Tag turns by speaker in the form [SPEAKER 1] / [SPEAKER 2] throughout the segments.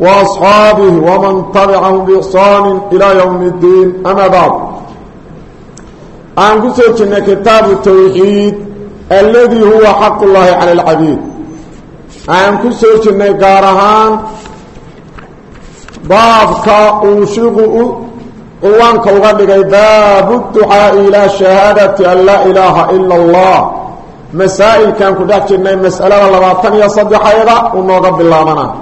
[SPEAKER 1] وأصحابه ومن تبعهم بإحسان إلى يوم الدين أما بعد عن قصة كتاب التوحيد الذي هو حق الله على العبيد عن قصة قارهان بابك أوشغ قوانك وغدق باب الدعاء إلى شهادة أن لا إله إلا الله مسائل كان كدحجرنا مسألة لباطن يصدح أيضا ونوغب الله منا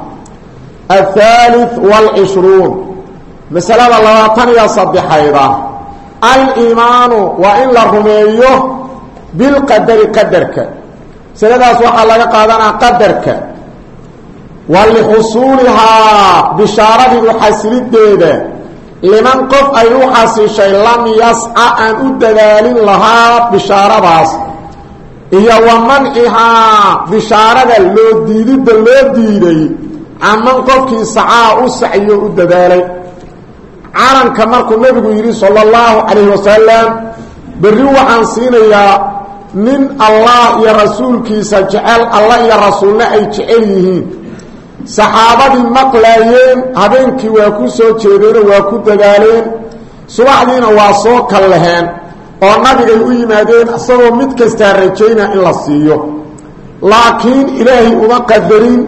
[SPEAKER 1] الثالث والعشرون مسألة لباطن يصدح أيضا الإيمان وإن لرميه بالقدر قدرك سيدا سوحا لك قادنا قدرك ولحصولها بشارة وحسل الديدة لمن قف أي وحسل شيء لم يسعى أن أدلال لها بشارة باس iyo wa mancihaa bishaarada loo diididda loo diiday caman qofkii sacaa u sacyo u dadaalay. Calanka markuu nebigu yidhi sala allahu calayhi wasalam berri waxaan siinayaa nin allah iyo rasuulkiisa jecel allah iyo rasuulna ay jecel yihiin. Saxaabadii maqlaayeen habeenkii waa ku soo jeedeenoo waa ku dadaaleen subaxdiina waa soo kallaheen oo nabigay u yimaadeen isagoo mid kastaa rajayna in la siiyo. Laakiin ilaahay uma qadarin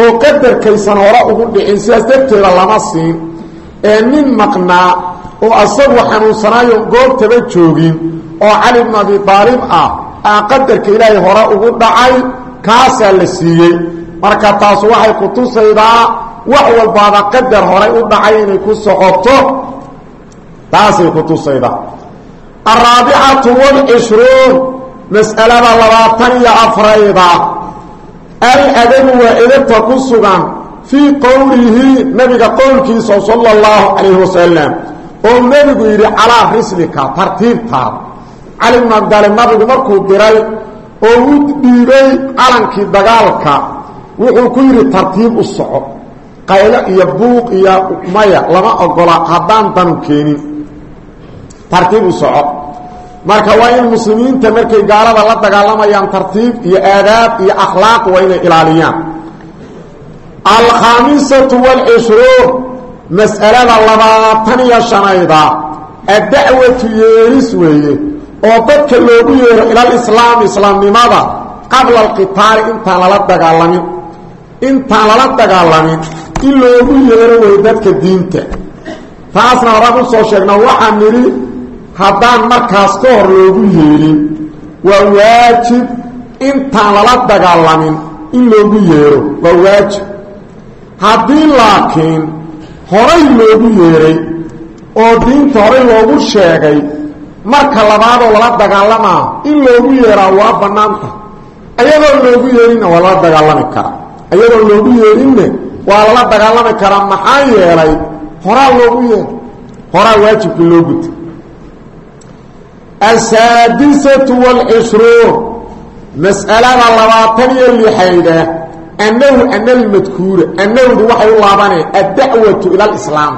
[SPEAKER 1] oo qadarkaysan hore ugu dhicin sidaas darteeda lama siin. Ee nin maqnaa oo asagu xanuunsanaayo goobtaba joogin oo cali bnu abi daalib ah aa qadarka ilaahay hore ugu dhacay kaasaa la siiyey. Marka taas waxay ku tusaydaa wax walbaaba qadar horay u dhacay inay ku socoto taasay ku tusaydaa al-adabu waa edabta ku sugan fii qowlihi nabiga qowlkiisa sala allahu calayhi wasalam oo nebigu yidhi calaa rislika tartiibtaada cali bnu abdaali nabigu markuu diray oo u dhiibay calankii dagaalka wuxuu ku yidhi tartiib u soco qaylo iyo buuq iyo maya lama ogola haddaan danu keenin. Tartiib u soco marka waa in muslimiinta markay gaalada la dagaalamayaan tartiib iyo aadaab iyo akhlaaq waa inay ilaaliyaan. Alkhaamisatu waalcishruun mas'alada labaatan iyo shanayda addacwatu yeeris weeye oo dadka loogu yeero ilalislaam islaamnimada qabla alqitaali intaan lala dagaalamin. Intaan lala dagaalamin in loogu yeero wey dadka diinta. Taasna horaan u soo sheegna waxaa nidhi haddaan markaas ka hor loogu yeedhin waa waajib intaan lala dagaalamin in loogu yeedho. Waa waajib. Haddii laakiin horay loogu yeedhay oo diinta horay loogu sheegay marka labaadoo lala dagaalamaa in loogu yeedhaa waa bannaanta. Ayadoon loogu yeedhinna waa lala dagaalami karaa. Ayadoon loogu yeedhinne waa lala dagaalami karaa maxaa yeelay horaa loogu yeedho horaa waajibkii loo guta asaadisatu waalcishruun mas'alada labaatan iyo lixayda annahu ana almadkuura annahdu waxay u laabaneen addacwatu ila alislaam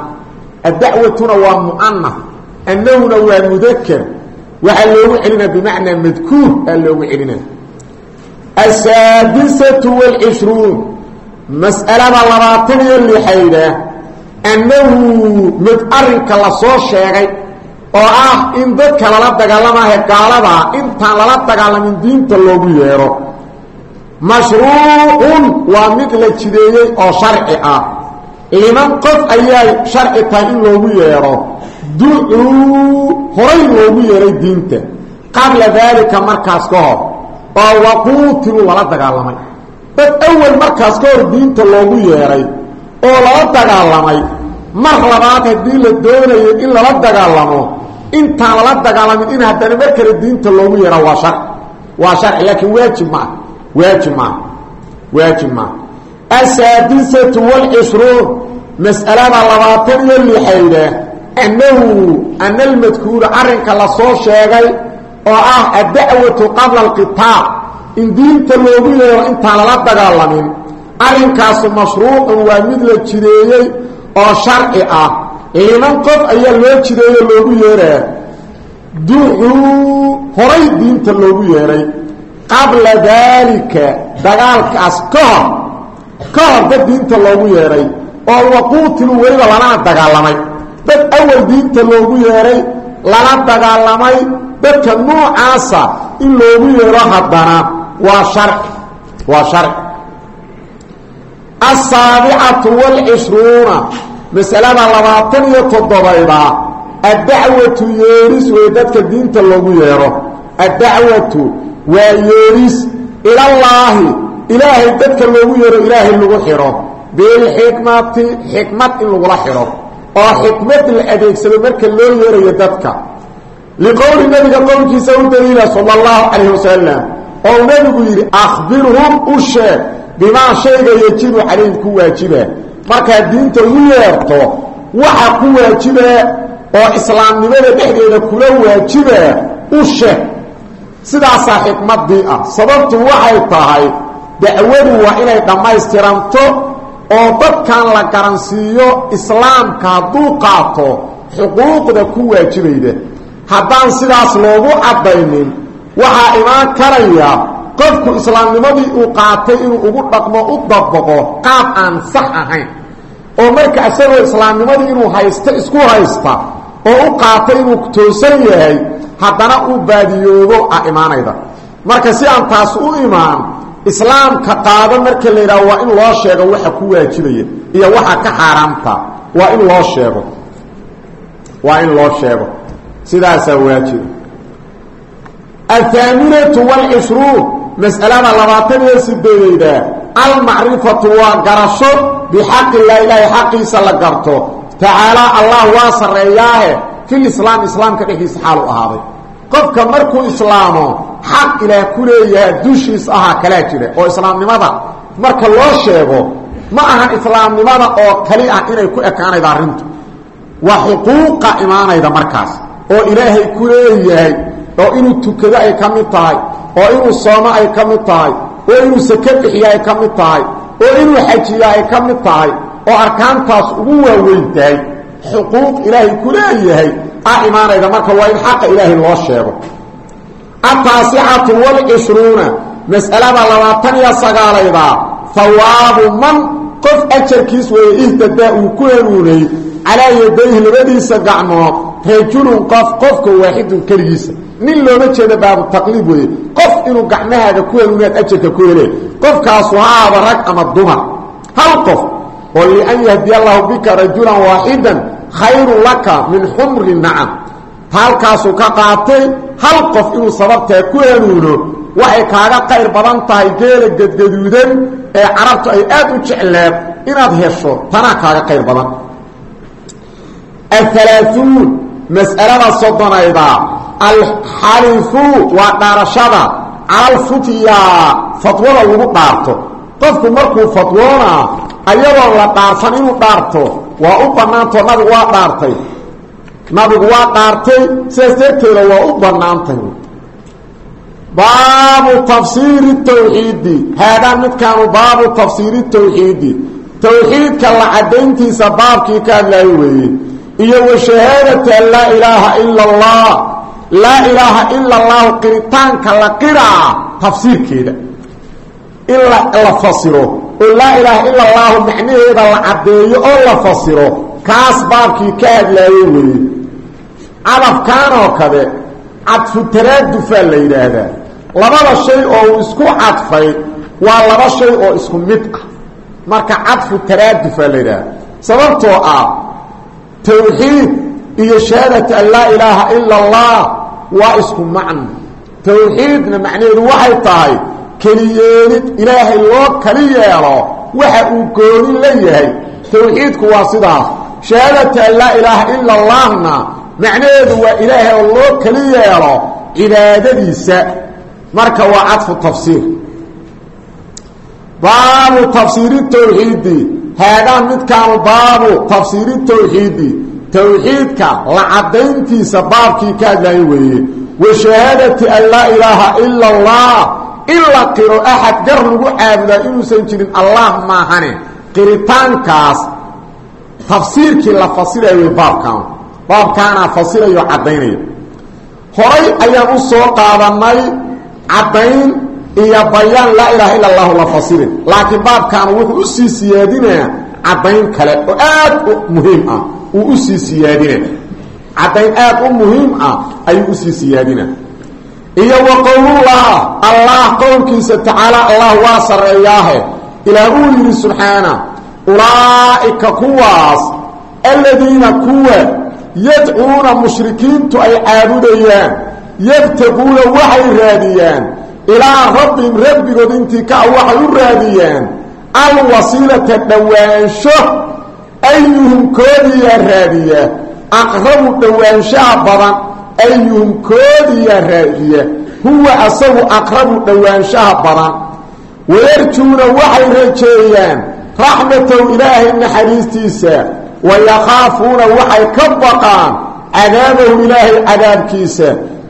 [SPEAKER 1] addacwatuna waa mu'anaf annahuna waa mudaker waxaa loogu celinaa bimacnaa madkuur aa loogu celinaa asaadisatu waalcishruun mas'alada labaatan iyo lixayda annahu mid arrinka sheegay oo ah in dadka lala dagaalamaha gaaladaa intaan lala dagaalamin diinta loogu yeedho mashruucun waa mid la jideeyey oo sharci ah. Liman qof ayaa sharci tahay in loogu yeedho ducuu horay loogu yeedhay diinta. Qabla daalika markaas ka hor oo waquutilu lala dagaalamay. Dad awal markaas ka hor diinta loogu yeedhay oo lala dagaalamay. Mar labaad haddii la doonayo in lala dagaalamo intaan lala dagaalamin in haddana mar kale diinta loogu yeeha waa sharci waa sharci laakiin waajib maaha waajib maaha waajib maaha asaadisatu waalcishruun mas'alada labaatan iyo lixayda annahu ana almadkuura arrinka la soo sheegay oo ah addacwatu qabla alqitaal in diinta loogu yeero intaan lala dagaalamin arrinkaasu mashruucun waa mid la jideeyey oo sharci ah liman qof ayaa loo jideeyo loogu yeeraa ducuu horay diinta loogu yeeray. Qabla daalika dagaalkaas ka hor ka hor dad diinta loogu yeedhay oo waquutilu weliba lanana dagaalamay. Dad awal diinta loogu yeedhay lana dagaalamay. Dadka noocaasa in loogu yeedho haddana waa sharci waa sharci asaabicatu waalcishruuna masalada labaatan iyo toddobayda addacwatu yeeris wey dadka diinta loogu yeedho addacwatu waa yeeris ilallaahi ilaahay dadka loogu yeedho ilaahay lagu xidho. Bilxikmati xikmad in lagula xidho oo xikmad la adeegsado marka loo yeerayo dadka. Liqowli nabiga qowlkiisa u daliila sala allahu calayh wasalam oo nebigu yidhi akhbirhum u sheeg bimaa shayga yajibu calayhim ku waajiba markaad diinta ugu yeerto waxa ku waajibaa oo islaamnimada dhexdeeda kula waajibaa u sheeg sidaasaa xikmaddii ah. Sababtu waxay tahay dacwadu waa inay dhammaystiranto oo dadkan la garansiiyo islaamka hadduu qaato xuquuqda ku waajibayda. Haddaan sidaas loogu caddaynin waxaa imaan karaya qofku islaamnimadii uu qaatay inuu ugu dhaqmo u dabaqo qaab aan sax ahayn. Oo marka isagoo islaamnimadii inuu haysto isku haysta oo u qaatay inuu toosan yahay haddana uu baadiyoobo a imaanayda. Marka si aan taas u imaan islaamka qaado marka la yidhaho waa in loo sheego waxa ku waajibaya iyo waxa ka xaaraamta. Waa in loo sheego. Waa in loo sheego. Sidaasaa waajiba athaaminatu waalcishruun mas'alada labaatan iyo sideedeyda almacrifatu waa garasho bixaqi laa ilaahi xaqiisa la garto. Tacaalaa allah waa sarreeyaahe fil islaam islaamka dhexdiisa xaalu ahaaday. Qofka markuu islaamo xaq ilaah ku leeyaha dushiis ahaa kalaa jira. Oo islaamnimada marka loo sheego ma ahan islaamnimada oo kali ah inay ku ekaanayda arrintu. Waa xuquuqa imaanayda markaas. Oo ilaahay ku leeyahay oo inuu tukado ay ka mid tahay oo inuu soomo ay ka mid tahay oo inuu sake bixiyo ay ka mid tahay oo inuu xajiyo ay ka mid tahay oo arkaantaas ugu waaweyn tahay xuquuq ilaahay ku leeyahay a imaanayda marka waa in xaqa ilaahay loo sheego. Ataasicatu waalcishruuna mas'alada labaatan iyo sagaalayda hawaabu man qof ajarkiis weeye ihtadaa uu ku hanuunay calaa yadayhi labadiisa gacmood rajulun qof qofka waaxidun keligiisa nin looma jeeda baabu taqliib weeye. Qof inuu gacmahaaga ku hanuunaad ajarka ku hele qofkaasu ha aaba rag ama dumar. Hal qof oo lian yahdiya allahu bika rajulan waaxidan khayru laka min xumri nacam. Halkaasuu ka qaatay hal qof inuu sababtaa ku hanuuno waxay kaaga qayr badan tahay geela gadgaduudan ee carabtu ay aad u jecleed inaad hesho tanaa kaaga qayr badan. Ahalaaثuun alxalifu waa dhaarashada calalfutya fatwada lagu dhaarto. Qofku markuu fatwoonaa ayadoo la dhaarsan inuu dhaarto waa u bannaantao nabigu waa dhaartay. Nabigu waa dhaartay sidaas darteeda waa u bannaantay. Baabu tafsiiri tawxiidi. Haadaa midkaanu baabu tafsiiri tawxiidi. Tawxiidka la caddayntiisa baabkii ka hadlaayo weeye. Iyo wa an laa ilaaha ila allah laa ilaaha ila allahu qiritaanka la qiraa tafsiirkeeda. In la fasiro oo laa ilaaha ila allahu macnaheeda la caddeeyo oo la fasiro kaas baabkii ka hadlaayo weeye. Cadafkaan oo kale cadfu taraadufaa la yidhaahdaa. Labada shay oo uu isku cadfay waa laba shay oo isku mid ah. Marka cadfu taraadufaa la yidhaahda sababtoo ah tawxiid iyo shahaadatu an laa ilaaha ila allah waa isku macno tawxiidna macnaheedu waxay tahay keliyeelid ilaahay loo kali yeelo waxa uu gooni la yahay. Tawxiidku waa sidaas. Shahaadatu an laa ilaaha ila allahna macnaheedu waa ilaahay oo loo kali yeelo cibaadadiisa. Marka waa cadfu tafsiir. Baabu tafsiiri tawxiidi. Haadaa midkaanu baabu tafsiiri tawxiidka la caddayntiisa baabkii ka hadlaaya weeye wa shahaadati an laa ilaaha ila allah in la qiro axad gar lagu caabudaa inuusan jirin allah maahane. Qiritaankaas tafsiirkii la fasirayo baabkaan baabkaanaa fasirayo caddaynaya. Horay ayaan u soo qaadanay caddayn iyo bayaan laa ilaaha illa allahu la fasirin laakiin baabkaanu wuxuu u sii siyaadinaa caddayn kale oo aad muhiim ah uu u sii siyaadina caddayn aad u muhiim ah ayuu u sii siyaadina iyo wa qowlullah allah qowlkiisa tacaala allah waa sarreeyaahe. Ilaah uu yidhi subxaana ulaa'ika kuwaas aladiina kuwa yadcuuna mushrikiintu ay caabudayaan yabtaguuna waxay raadiyaan ilaa rabbihim rabbigood intii ka waxay u raadiyaan alwasiilata dhowaansho ayuhum koodiyaa raadiya aqrabu dhowaanshaha badan ayuhum koodiyaa raadiya huwa asagu aqrabu dhowaanshaha badan wayarjuuna waxay rajeeyaan raxmatow ilaahay naxariistiisa wayakaafuuna waxay ka baqaan cadaabahu ilaahay cadaabkiisa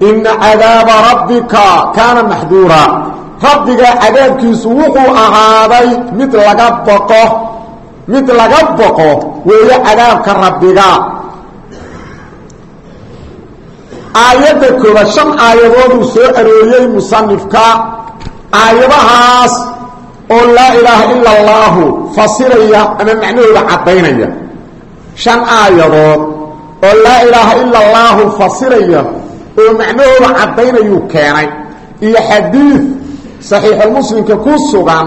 [SPEAKER 1] ina cadaaba rabbika kaana maxduura rabbiga cadaabkiisu wuxuu ahaaday mid laga baqo mid laga baqo weeye cadaabka rabbiga. Aayadda koobaad shan aayadooduu soo arooriyey musanifka aayadahaas oo laa ilaaha ila allaahu fasiraya ama macnahooda caddaynaya. Shan aayadood oo laa ilaaha ila allaahu fasiraya oo macnahooda caddaynayuu keenay. Iyo xadiid saxiixulmuslimka ku sugan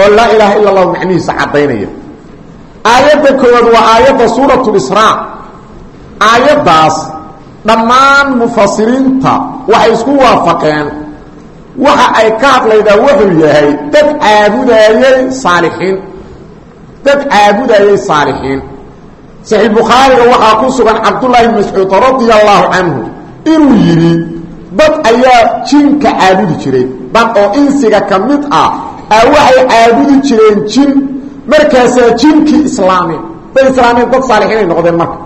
[SPEAKER 1] oo laa ilaaha ila allahu macnihiisa caddaynaya aayadda koowaad waa aayadda suurat lisraa aayaddaas dhammaan mufasiriinta waxay isku waafaqeen. Waxa ay ka hadlaydaa wuxuu yahay dad caabudaayey saalixiin. Dad caabudaayey saalixiin. Saxiix bukhaariga waxaa ku sugan cabdullaahi bn mascuud radia allaahu canhu inuu yidhi dad ayaa jinka caabudi jiray dad oo insiga ka mid ah a waxay caabudi jireen jin markaasaa jinkii islaameen day islaameen dad saalixiinay noqdeen marka.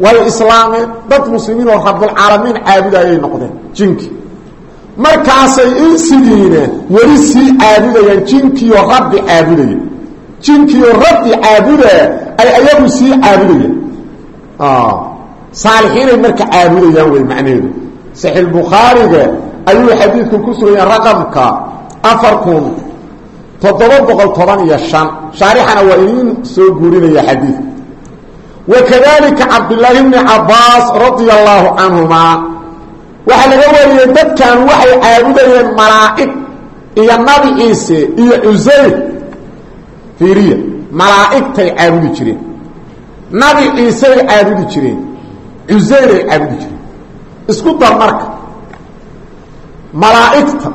[SPEAKER 1] Way islaameen dad muslimiin oo rabulcaalamiin caabudaayay noqdeen jinkii markaasay insigiina weli sii caabudayaan jinkiioo rabbi caabudaya jinkiioo rabbi caabudaa ay ayagu sii caabudayaan saalixiinay marka caabudayaan wey macnaheedu saxiix bukhaariga ayuu xadiidku ku afar kun toddoba boqol toban iyo shan. Shaarixana waa idiin soo guurinaya xadiidka wakadalika cabdillaahi bni cabaas radia allaahu canhumaa waxaa laga wariyey dadkan waxay caabudayeen malaa'ig iyo nabi ciise iyo cusayr fiiriya malaa'igtay caabudi jireen. Nabi ciisey caabudi jireen. Cusayray caabudi jireen. Isku dar marka. Malaa'igta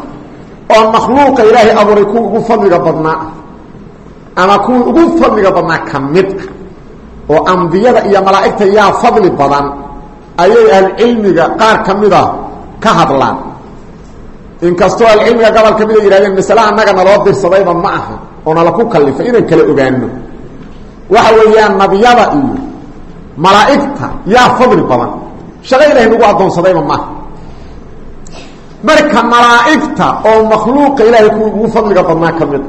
[SPEAKER 1] oo makhluuqa ilaahay abuuray kuwa ugu fadliga badnaa ama kuwii ugu fadliga badnaa ka mid ah oo ambiyada iyo malaa'igta yaa fadli badan ayay ahlucilmiga qaar ka mida ka hadlaan. Inkastoo ahlucilmiga gobol ka mida yihahdeen masale annaga naloo dirsadayba ma aha oo nala ku kallifay inaan kala ogaano waxa weeyaan nabiyada iyo malaa'igta yaa fadli badan. Shaqo ilahay nagu addoonsadayba maaha marka malaa'igta oo makhluuqa ilaahay kuwii ugu fadliga badnaa ka mid.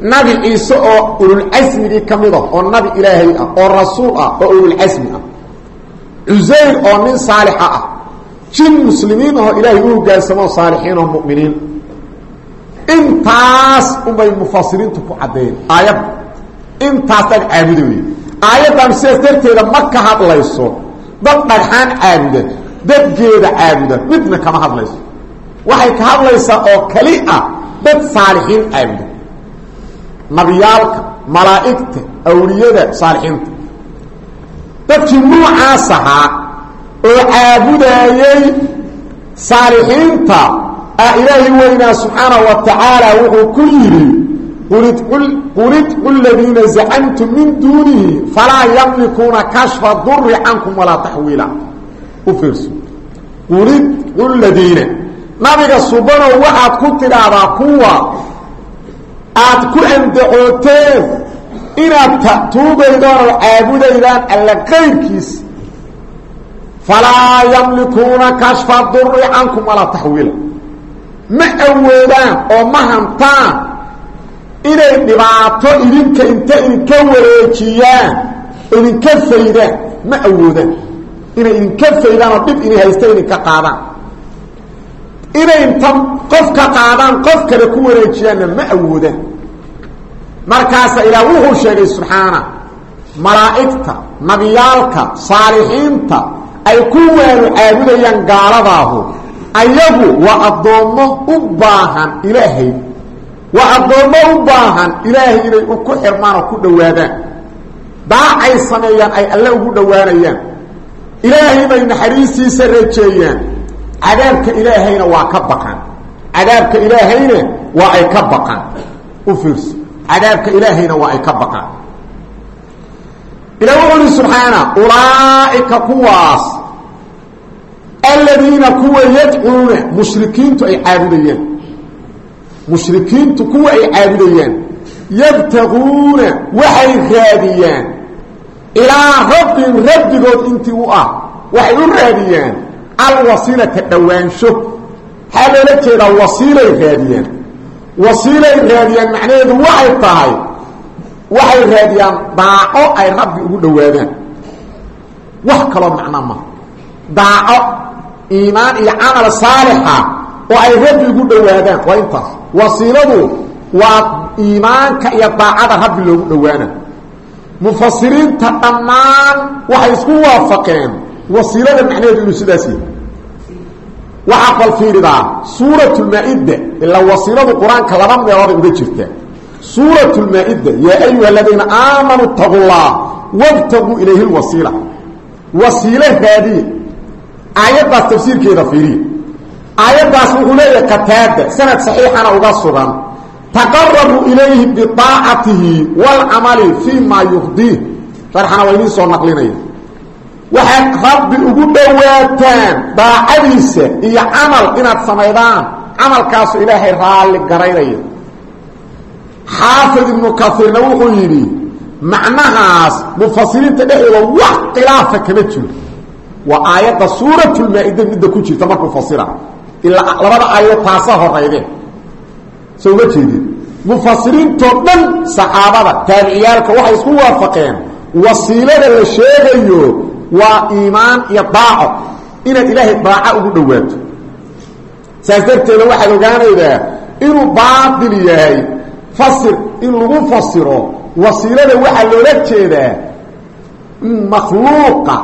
[SPEAKER 1] Nabi ciise oo ululcasmigii ka mid ah oo nabi ilaahay ah oo rasuul ah oo ululcasmi ah. Cusayr oo nin saalixa ah. Jin muslimiin ahoo ilaahay u hogaansamoo saalixiin oo mu'miniin. Intaas unbay mufasiriintu ku caddeeyeen aayadda intaas dad caabuda wey aayaddan sidaas darteeda ma ka hadlayso. Dad dhagxaan caabuda dadgeeda caabuda midna kama hadlayso waxay ka hadlaysaa oo kali ah dad saalixiin caabuda nabiyaalka malaa'igta awliyada saalixiinta. Dadkii nuucaas ahaa oo caabudaayey saalixiinta ah ilaahi weynaa subxaanahu wa tacaala wuxuu ku yidhi qul idcu ladiina zacamtum min duunihi falaa yamlikuuna kashfa duri cankum walaa taxwiila. U fiirso. Qul idcu ladiina nabiga subanow waxaad ku tidhaahdaa kuwa aad ku andacooteen inaad tuugaydaan oo caabudaydaan alla qayrkiis falaa yamlikuuna kashfa duri cankum walaa taxwiila ma awoodaan oo ma hantaan inay dhibaato idinka inta idinka wareejiyaan idinka faydaan. Ma awoodaan inay idinka faydaan oo dhib inay haysta idinka qaadaan inay inta qof qaadaan qof kale ku wareejiyaanna ma awoodaan markaasa ilaah wuxuu sheegay subxaana malaa'igta nabiyaalka saalixiinta ay ku waanu caabudayaan gaaladaahu. Ayagu waa addoommo u baahan ilaahay. Waa addoommo u baahan ilaahay inay ku xirmaan oo ku dhowaadaan. Daacay sameeyaan ay alle ugu dhowaanayaan. Ilaahay bay naxariistiisa rajeeyaan cadaabka ilaahayna waa ka baqaan cadaabka ilaahayna waa ay ka baqaan u fiirso cadaabka ilaahayna waa ay ka baqaan ilah wuxu uhi subxaana ulaa'ika kuwaas aladiina kuwa yadcuuna mushrikiintu ay caabudayaan. Mushrikiintu kuwa ay caabudayaan. Yabtaguuna waxay raadiyaan. Ilaa rabbin rabbigood intii u ah waxay u raadiyaan alwasiilata dhowaansho. Maxaa loola jeedaa wasiilay raadiyaan. Wasiilay raadiyaan macnaheedu waxay tahay waxay raadiyaan daaco ay rabbi ugu dhowaadaan. Wax kaloo macno ma. Daaco iimaan iyo camal saalixa oo ay rabbi ugu dhowaadaan. Waa intaas. Wasiiladu waa iimaanka iyo daacada rabbi loogu dhowaana mufasiriinta dhammaan waxay isku waafaqeen wasiilada macnaheedu inuu sidaas yahay. Waxaa bal fiiridaa suurat lmaa-ida ilaa wasiiladu qur'aanka laba meelooday uga jirtaa. Suurat lmaa-ida yaa ayuha aladiina aamanuu itaquu llah wabtaguu ilayhi lwasiila wasiilo raadiye aayaddaas tafsiirkeeda fiiriya aayaddaas wuxuu leeyahay qataada sanad saxiixana uga sugan. Taqarabuu ilayhi biaacatihi wاlcamali fii ma yurdiih sharxana waa idiin soo naqlinaya waxaad rabbi ugu dhowaataan daacadiisa iyo camal inaad samaydaan. Camalkaasu ilaahay raalli garaynaya xaafid ibnu kaiirna wuxuu yidhi macnahaas mufasiriinta dhexdooda wax khilaafa kama jiro. Waa aayadda suuratulmaa-ida midda ku jirta markuu fasira ilaa labada aayadood taasa horayde. Soo ma jeedin. Mufasiriintoo dhan saxaabada taabiciyaalka waxay isku waafaqeen. Wasiilada la sheegayo waa iimaan iyo daaco. Inaad ilaahay daaco ugu dhowaato. Saas darteeda waxaad ogaanaydaa inuu baatil yahay fasir in lagu fasiro wasiilada waxaa loola jeedaa in makhluuqa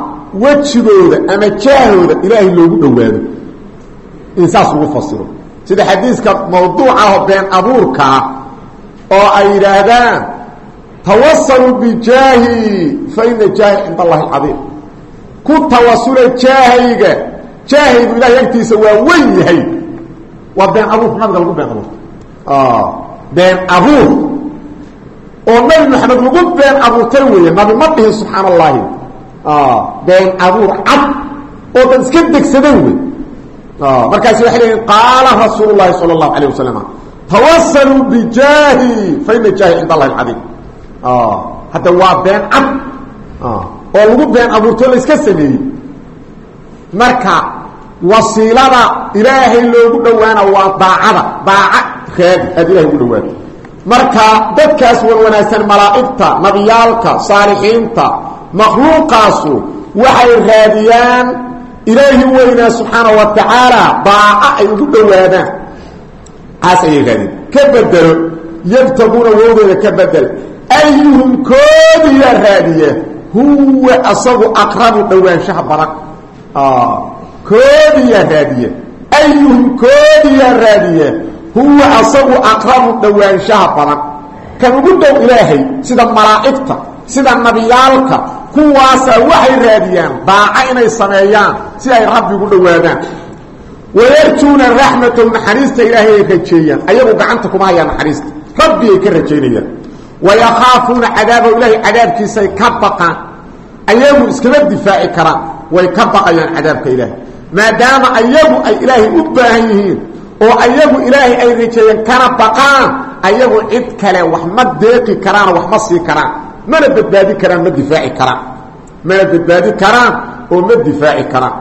[SPEAKER 1] wejigooda ama jaahooda ilaahay loogu dhowaado. In saas lagu fasiro. Sida xadiiska mawduucaho been abuurkaa oo ay yidhaahdaan tawasaluu bijaahi fa ina jaahi cind allahi alcadiim ku tawasula jaahayga. Jaahaygu ilahay agtiisa waa weyn yahay. Waa been abuurka nabiga lagu been abuurta been abuur. Oo nabi maxamed lagu been abuurtay weeye nabi ma dhihin subxaan allahi been abuur cad oo dad iska degsadan wey markaasi waxay leeyiin qaala rasuul llahi sala allahu alayh wasalam tawasaluu bijaahi fa ina jaahi cind allahi alcadiim. Hadda waa been cad oo lagu been abuurtoo la iska sameeyey. Marka wasiilada ilaahay loogu dhowaana waa daacada daaca raadi aad ilahay ugu dhawaato marka dadkaas wan wanaagsan malaa'igta nabiyaalka saalixiinta makhluuqaasu waxay raadiyaan ilaahi weynaa subxaana wa tacaala daaco ay ugu dhowaadaan. Taas ayay raadiyaan. Ka bedelo yabtaguuna woodooda ka bedel. Ayuhum koodiyaa raadiya huwa asagu aqrabu dhowaanshaha badan koodiyaa raadiya ayuhum koodiyaa raadiya huwa asagu aqrabu dhowaanshaha badan kan ugu dhow ilaahay sida malaa'igta sida nabiyaalka kuwaasaa waxay raadiyaan daaco inay sameeyaan si ay rabbi ugu dhowaadaan. Wayarjuuna raxmatahu naxariista ilaahay ay rajeeyaan. Ayagu gacanta kuma hayaan naxariista. Rabbi ay ka rajaynayaan wayakaafuuna cadaabahu ilaahay cadaabkiisay ka baqaan ayagu iskama difaaci karaan way ka baqayaan cadaabka ilaahay maadaama ayagu ay ilaahay u baahan yihiin oo ayagu ilaahay ay rajeeyeen kana baqaan ayagu cid kale wax ma deeqi karaano wax ma sii karaan mana badbaadi karaan ma difaaci karaan mana badbaadi karaan oo ma difaaci karaan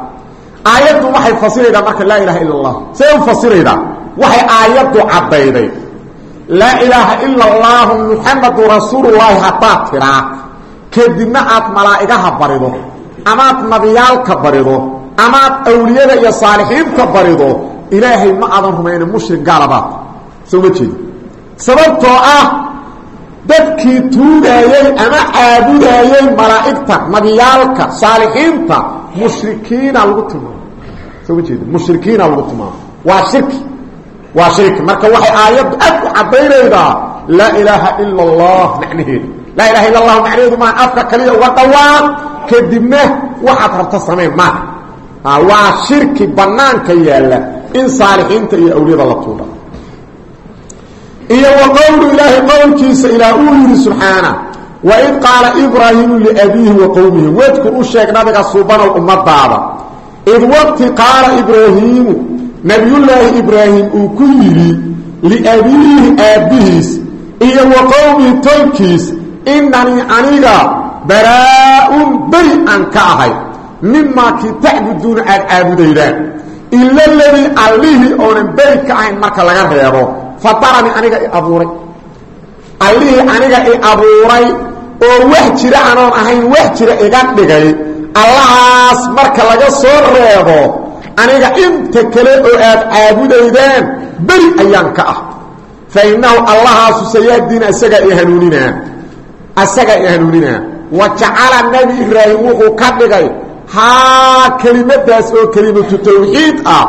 [SPEAKER 1] aayaddu waxay fasiraydaa marka laa ilaha ila اllah say u fasiraydaa aayaddu caddayday laa ilaaha ila اllahu muxamadu rasuulullaahi haddaad tiraa kadibna aad malaa'igaha barido amaad nabiyaalka barido amaad awliyada iyo saalixiinta barido ilaahay ma aadan rumayna mushrik gaalabaad soo ma jeedi. Sababtoo ah dadkii tuugaayey ama caabudaayey malaa'igta nabiyaalka saalixiinta mushrikiina lagu tilmaamo. Soo ma lagu tilmaamo. Waa shirki waa shirki marka waxay aayaddu aad u caddaynaydaa laa ilaaha ila allah macnaheedu. Laa ilaha illa allahu macnaheedu maa afka kaliya uga dhawaaq kadibna waxaad rabta samayn maaha waa shirki banaanka yaalla in saalixiinta iyo awliyada la tuudha iyo wa qowlu ilaahi qowlkiisa ilaah uu yidhi subxaana waid qaala ibraahimu liabiihi wa qowmihi wadkur u sheeg nabiga suubanow ummadaada id ibraahiimu nabiyullaahi ibraahim uu ku yidhi liabiihi aabbihiis iyo wa qowmihi tolkiis inanii aniga baraa-un beri aan ka ahay. Mimaa kii tacbuduuna aad caabudaydaan. Ila ladii allihii oonan beri ka ahayn marka laga reebo. Fatarani aniga i abuuray. Allihii aniga i abuuray oo wax jira anoon ahayn wax jira iga dhigay allahaas marka laga soo reebo aniga inta kale oo aad caabudaydaan beri ayaan ka ah. Fa innahu allahaasu sayaadiina isagaa i hanuuninaa. Asagaa i hanuuninaa. Wa jacala nebi ibraahim wuxuu ka dhigay haa kelimadaas oo kelimatu tawxiid ah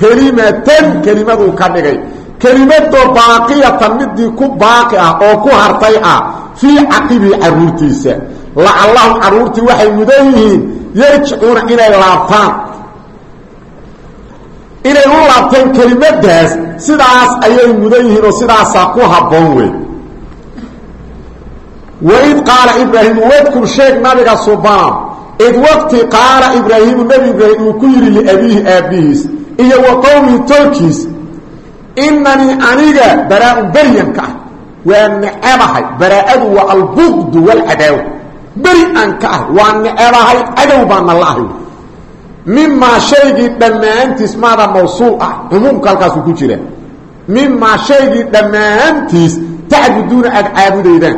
[SPEAKER 1] kelimatan kelimaduu ka dhigay. Kelimadoo baaqiyatan midii ku baaqi ah oo ku hartay ah fii caqibii carruurtiisa. Lacallahum carruurtii waxay mudan yihiin yarjicuuna inay laabtaan inay u laabteen kelimadaas sidaas ayay mudan yihiin oo sidaasaa ku habboon wey waid qaala ibraahimu wadkur sheeg nabiga subana id waqti qaala ibraahimu nebi ibraahim uu ku yidhi liabiihi aabbihiis iyo wa qowmihi tolkiis aniga baraa-un beryanka ah waa necebahay baraa-adu waa albuqdu walcadaawa beri aan ka ah waa necebahay cadow mimaa shaygii dhammaantiis maada mawsuul ah cumuumka halkaasuu ku jira. Mimaa shaygii dhammaantiis tacbuduuna aad caabudaydaan.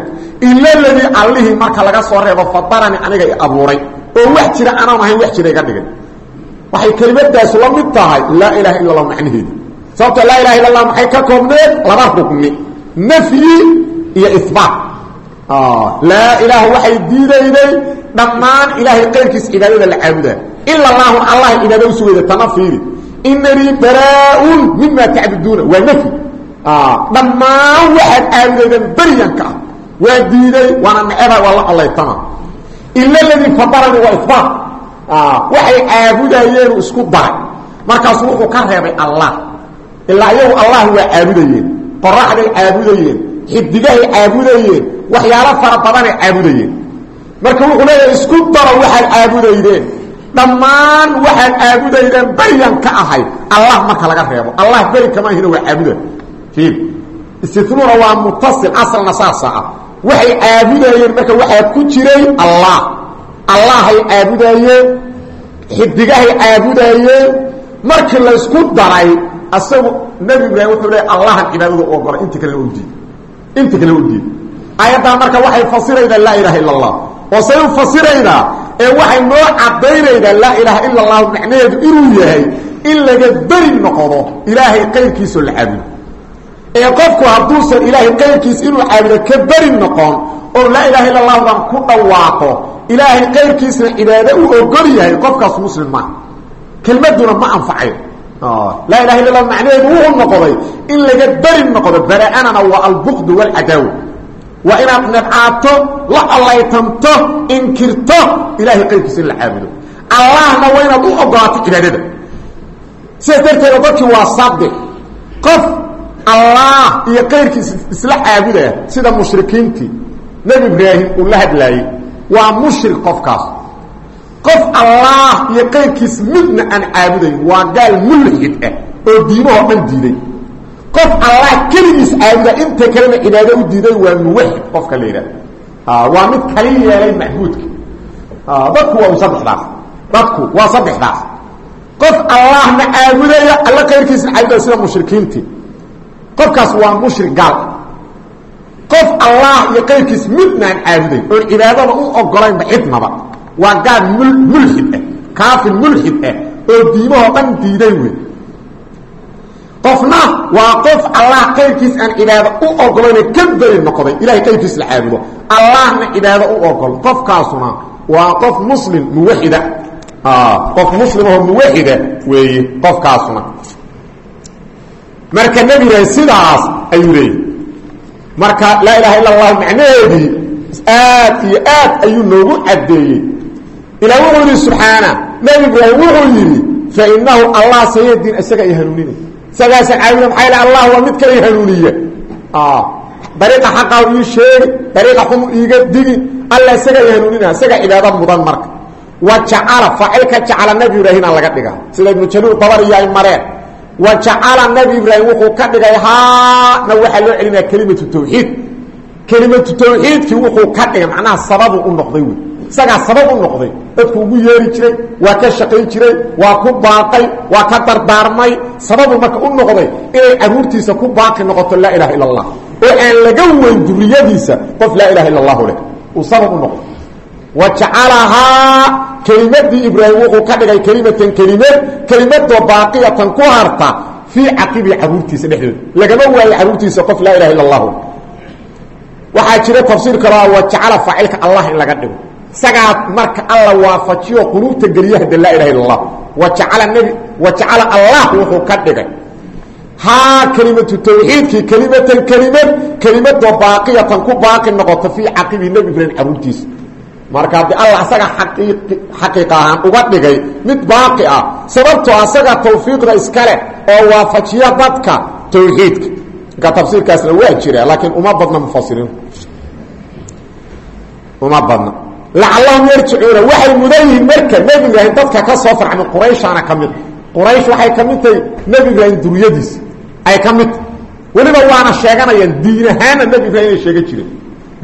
[SPEAKER 1] Ila ladii allihii marka laga soo reebo fadarani aniga i abuuray. Oo wax jira anaan ahayn wax jira iga dhigay waxay kelimadaas la mid tahay laa ilaha illa allah macnaheedu sababto laa ilaha illa allah maxay ka koobneed laba rugni nafyi iyo ibaat laa ilaah waxay diidayday dhammaan ilaahay qayrkiis cibaadada la caabudaa ila allahu allah cibaado usugayda tana fiiri inanii baraa-un mima tacbuduuna waa nafyi dhammaan waxaad caabudaydeen beryanka ah waa diiday waana neceba waa la collaytama ila ladii fadarani waa ibaat waxay caabudayeen isku daray markaasuu wuxuu ka reebay allah ilaa iyagu allah waa caabudayeen qoraxday caabudayeen xidigahay caabudayeen waxyaalo fara badanay caabudayeen marka wuxuu dhammaan waxaad caabudaydeen beryan ka ahay. Allah marka laga reebo. Allah beri kama ahina waa caabuda istinuuna waa mutasil asalna saasa ah. Waxay caabudayeen marka waxaa ku jiray allah. Allahay caabudayeen xidigahay caabudayeen markii laysku daray asagu nebi ibraahim wuxuu leey allahan cibaadada u ogolay inta kalena u diid. Inta kalena u diid. Ayaddaa marka waxay fasiraydaa laa ilaha allah oo say u ee waxay noo cadaynaydaa laa ilaaha illa allahu macnaheedu inuu yahay in laga beri noqdo ilaahay qayrkiisoo la caabudo ee qofku hadduusan ilaahay qayrkiis inuu caabudo ka beri noqon oo laa ilaha illa allahdan ku dhawaaqo ilaahay qayrkiisna cibaado u ogol yahay qofkaas muslim maa kelmaduna ma anfacayo laa ilaha illa lah macnaheedu wuxuu noqday in laga beri noqdo bara-anana waa albuqdu walcadaawa waa inaad nabcaato la collaytanto inkirto ilaahay qayrkiisa in la caabudo. Allahna waa inaad u ogolaato cibaadada. Sidaas darteeda dadkii waa saddex qof allah iyo qayrkiis isla caabudaya sida mushrikiintii nebi ibraahim uu la hadlaayey waa mushrik qofkaas. Qof allah iyo qayrkiis midna aan caabudayn waa gaal mulxid ah oo diimahoo dhan diiday qof allah keligiis caabuda inta kalena cibaado u diiday waa muwaxid qofka la yidhahda waa mid kali yeelay macbuudka dadku waa saddexdaas. Dadku waa saddexdaas. Qof allahna caabudaya alla kayrkiisna caabudaya sida mushrikiintii qofkaas waa mushrik gaal. Qof allah iyo kayrkiis midnaan caabuday oon cibaadada u ogolaynba cidnaba waa gaal mul mulxid ah kaafir mulxid ah oo diimahoo qofna waa qof allah kayrkiis aan cibaado u ogolayna ka beri noqday ilahay kayrkiis la caabudo. Allahna cibaado u ogol qofkaasuna waa qof muslim muwaxida qof muslimahoo muwaxida weeye qofkaasuna. Marka nebiga sidaas ayuu leeyahy marka laa ilaha illa allahu macnaheedii aad iyo aad ayuu noogu caddeeyey. Ilaa wuxuu yidhi subxaana nebi ibraahim wuxuu yidhi fa inahu allah isagaasa caabida maxaa yal allah waa mid kala hanuuniya dariiqa xaqaa ii sheegi dariiqa xumu iiga digi alla isaga i hanuunina isaga cibaado mudan marka. Wa jacala faacilka jacala nebi ibraahima laga dhiga sida ibnu jaluur dabariyo ay mareen wa jacala nebi ibraahim wuxuu ka dhigay haana waxaa loo celinaya kelimatu tawxiid. Kelimatu tawxiidkii wuxuu ka dhigay macnaha sababu u noqday wey isagaa sabab u noqday. Dadku ugu yeeri jiray waa ka shaqayn jiray waa ku baaqay waa ka dardaarmay. Sababu marka u noqday inay caruurtiisa ku baaqi noqoto laa ilaha allah oo aan laga weyn duriyadiisa qof laa ilaha allahu leh. Uu sabab u noqday. Wa jacalahaa kelimadii ibraahim wuxuu ka dhigay kelimatan kelimad kelimadoo baaqiyatan ku harta fii caqibii caruurtiisa dhexdooda. Lagama waayo caruurtiisa qof laa ilaha allahu waxaa jira tafsiir kaloo wa jacala faacilka allah in laga dhigo isagaa marka alla waafajiyo quluubta geliya hade laa ilaha illa allah wa jacala nebi wa jacala allah wuxuu ka dhigay. Haa kelimatu tawxiidkii kelimatan kelimad kelimadoo baaqiyatan ku baaqi noqoto fii caqibii nebi ibraahim caruurtiisa. Marka haddii alla asaga xaqiiq xaqiiqa ahaan uga dhigay mid baaqi ah sababtoo asaga tawfiiqda iskale oo waafajiya dadka tawxiidka. Marka tafsiirkaasna waa jira laakiin lacallahum yarjicuuna waxay mudan yihiin marka nebi ibraahim dadka ka soo farcmay qurayshaana ka mid. Quraysh waxay ka mid tahay nebi ibraahim duriyadiisa. Ay ka mid. Tahay weliba waana sheeganayaan diin ahaana nebi ibrahim inay sheegan jireen.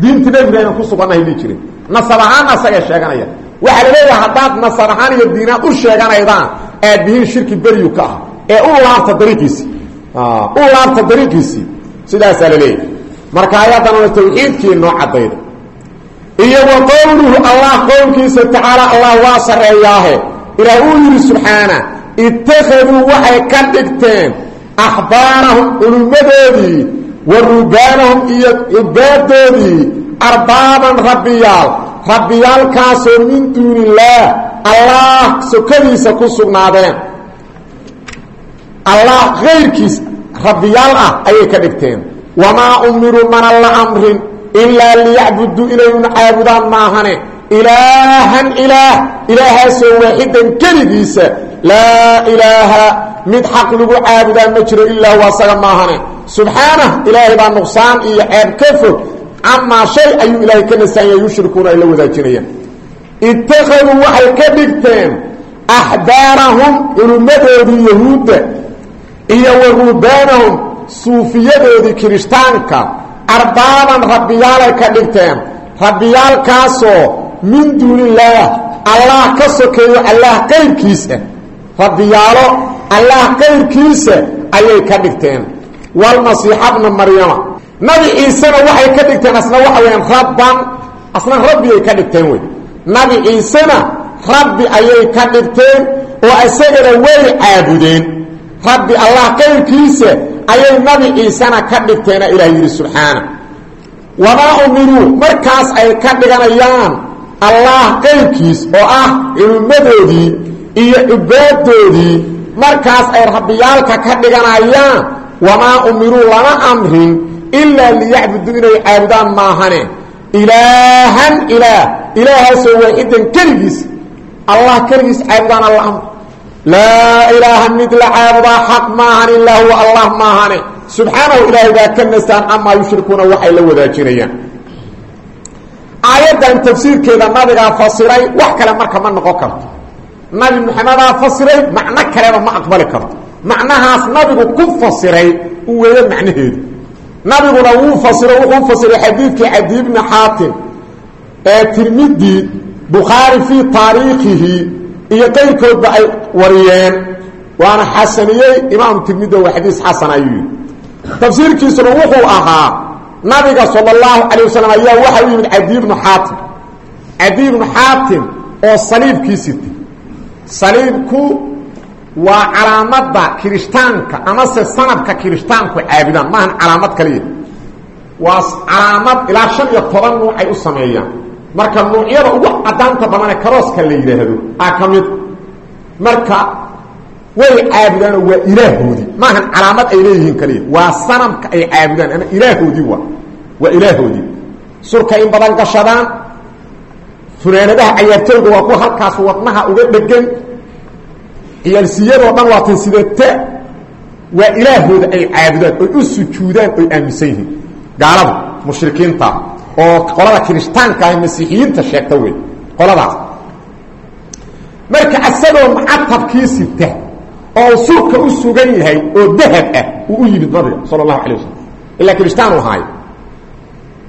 [SPEAKER 1] Diinta nebi ibraahim ku sugannahay li jireen. Nasab ahaanna asagay sheeganayaan waxaa la leeyahay haddaad nasab ahaan iyo diinaad u sheeganaydaan aadbihiin shirki beryu ka ah ee u laabta dariiqiisii u laabta dariiqiisii sidaasaa la leeyahay. Marka iyo wa qowluhu allah qowlkiisa tacaala allah waa sarreeyaahe. Ilaah uu yidhi subxaana ittakhaduu waxay ka dhigteen axbaarahum culummadoodii wa rubaanahum iyo cubaadoodii arbaaban rabbiyaal. Rabbiyaalkaasoo min duuni illaah allah sokadiisa ku sugnaadeen. Allah kayrkiis rabbiyaal ah ayay ka dhigteen. Wamaa umiruu mana la amrin ilaa liyacbuduu inayun caabudaan maahane ilaahan ilaah ilaahaasoo waaxidan keligiisa laa ilaaha mid xaq lagu caabudaa ma jiro ilaa huwa asaga maahane subxaanah ilaahay baa nuqsaan iyo ceeb ka fog camaa shay ayuu ilaahay ka nasaanya yushrikuuna ay la wadaajinayaan ittakhaduu waxay ka dhigteen axbaarahum culummadoodii yahuudda iyo wa suufiyadoodii kirishtaanka arbaaban rabbiyaalay ka dhigteen. Rabbiyaalkaasoo min duunillaah allah ka sokeeyo allah qayrkiisa. Rabbiyaalo allah qayrkiisa ayay ka dhigteen. Walmasiixa bna maryama. Nabi ciisena waxay ka dhigteen asna waxa weyaan rabban asna rabbiyay ka dhigteen wey. Nabi ciisena rabbi ayay ka dhigteen oo isagana way caabudeen. Rabbi allah qayrkiisa ayay nabi ciisena ka dhigteena ilaah yidhi subxaana wamaa umiruu markaas ay ka dhiganayaan allah qayrkiis oo ah culummadoodii iyo cubaadoodii markaas ay rabbiyaalka ka dhiganayaan wamaa umiruu lama amrin ilaa liyacbuduu inay caabudaan maahane. Ilaahan ilaah ilaahaasoo waaxidan keligiis allah keligiis caabudaan alla amr laa ilaaha mid la caabudaa xaq maahan ilaa huwa allah maahane subxaanahu ilaahay baa ka nastaan amaa yushrikuuna waxay la wadaajinayaan aayaddan tafsiirkeeda nabigaa fasiray wax kale marka ma noqon karto nabi maxamedaa fasiray macno kaleba ma aqbali karto macnahaas nabigu ku fasiray u weeyo macnaheedu nabiguna wuu fasiro wuxuu fasiray xadiidkii cadi bni xaatim ee tirmidi bukhaari fii wariyeen. Waana xasaniyey imaamu tirmidi waa xadiis xasan ayuu yidhi. Tafsiirkiisuna wuxuu ahaa nabiga sala allahu calay wasalam ayaa waxa u yimid cadi ibnu xaatim. Cadi ibnu xaatim oo saliibkii sitay saliibku waa calaamada kirishtaanka amase sanabka kirishtaanku caabudaan. Maahan calaamad kaliya waa calaamad ilaa shan iyo toban nuuc ay u sameeyaan. Marka nuucyada ugu cadaanta badanee karooska la marka way caabudaanoo waa ilaahoodii maahan calaamad ay leeyihiin kaliya. Waa sanamka ay caabudaan ama ilaahoodii waa. Waa ilaahoodii surka in badan gashadaan funaanadaha cayaartooyga waa kuwa halkaas wadnaha uga dhegan ciyaalsiyadoo dhan waa tan sidata waa ilaahooda ay caabudaan oy u sujuudaan oy aaminsan yihiin. Gaalada mushrikiinta oo qolada kirishtaanka masiixiyiinta sheegta wey qoladaas marka asagoo macatabkii sita oo surka u sugan yahay oo dahab ah uu u yimid nabiga sala allahu alay wasalam ilaa kirishtaan u ahaayo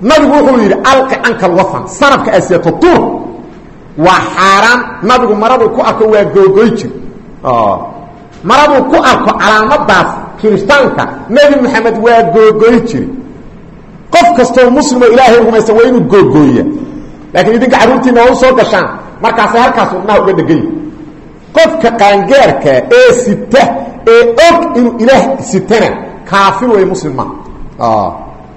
[SPEAKER 1] nabigu wuxuu yidhi alqi canka alwatan sanabka asiyato tuur. Waa xaaraan. Nabigu maraduu ku arko waa googoy jir. Maraduu ku arko calaamadaas kirishtaanka nebi moxamed waa googoy qof kastoo muslimoo ilaahay rumaysan waa inuu laakiin idinka carruurtiina waa soo gashaan markaasay halkaas wadnaha uga dhegany qofka qaangaarka ee sita ee og inuu ilaah sitana kaafir way muslim ma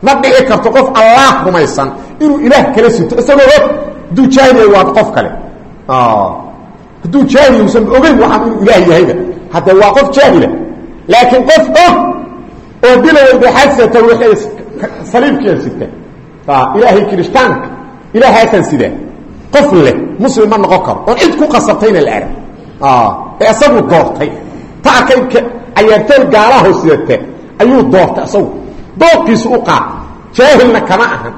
[SPEAKER 1] ma dhici karto qof allah rumaysan inuu ilaah kala sito isagoo og hadduu jaahiliya waa qof kale. Hadduu jaahil usan ogeyn waxaan inuu ilaah yahayba hadda waa qof jaahila. Laakiin qof og oo biloweyda xasata waxay saliibkiian sita. Ilaahay kirishtaanka ilaahaasaan sidaa qof leh muslim ma noqon karo oon cid ku qasabtayna la arag ee isagu doortay. Ta arkay cayaartooy gaalaho sidata ayuu doortay isagu dooqiisu u qaata jaahilna kama ahan.